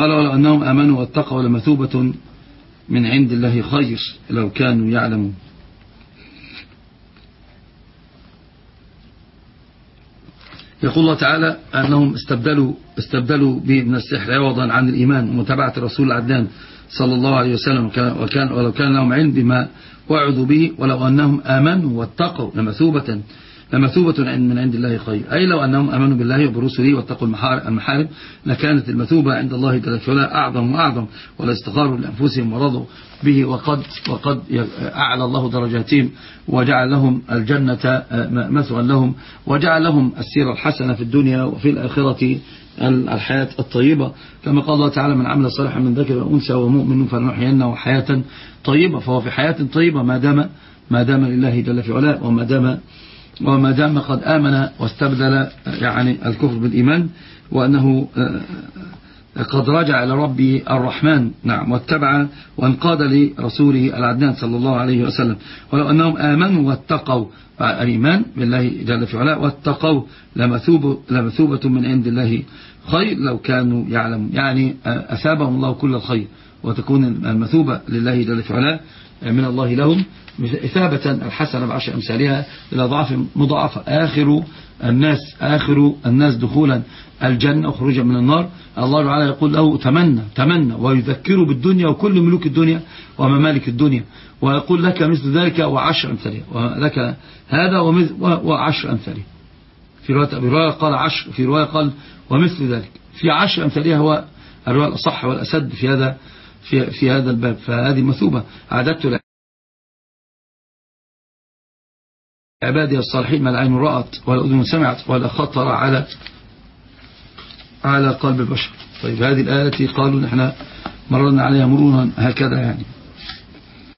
قال ولو أنهم أمنوا واتقوا لمثوبة من عند الله خير لو كانوا يعلمون. يقول الله تعالى أنهم استبدلوا, استبدلوا من السحر عوضا عن الإيمان ومتابعة الرسول العدنان صلى الله عليه وسلم. وكان ولو كان لهم علم بما وعدوا به ولو أنهم آمنوا واتقوا لمثوبة لمثوبة من عند الله خير. أي لو أنهم أمنوا بالله وبرسله واتقوا المحارم لكانت المثوبة عند الله جل أعظم وأعظم ولا استغاروا لأنفسهم ورضوا به وقد, وقد أعلى الله درجاتهم وجعل لهم الجنة آه، مثوى لهم وجعل لهم السيرة الحسنة في الدنيا وفي الآخرة الحياة الطيبة. كما قال الله تعالى من عمل صالحا من ذكر وأنثى ومؤمن فلنحيينه حياة طيبة. فهو في حياة طيبة ما دام ما دام لله جل في علاه وما دام وما دام قد آمن واستبدل يعني الكفر بالإيمان وأنه آه، قد رجع إلى ربي الرحمن. نعم واتبع وانقاد لرسوله العدنان صلى الله عليه وسلم. ولو أنهم آمنوا واتقوا الإيمان بالله جل في علاه واتقوا لمثوبة, لمثوبة من عند الله خير لو كانوا يعلمون. يعني أثابهم الله كل الخير وتكون المثوبة لله جل في علاه من الله لهم إثابة الحسنة بعشر أمثالها إلى ضعف مضاعفة. آخر الناس آخر الناس دخولا الجنة وخروجا من النار. الله تعالى يقول له تمنى تمنى ويذكره بالدنيا وكل ملوك الدنيا وممالك الدنيا. ويقول لك مثل ذلك وعشر أمثالها. ولك هذا وعشر أمثالها. في رواية قال عشر في رواية قال ومثل ذلك. في عشر أمثالها هو الرواية الأصح والأسد في هذا في, في هذا الباب. فهذه مثوبة. أعددت عبادي الصالحين ما العين رأت والأذن سمعت ولا خطر على على قلب البشر. طيب هذه الآية التي قالوا نحن مررنا عليها مرورا هكذا يعني.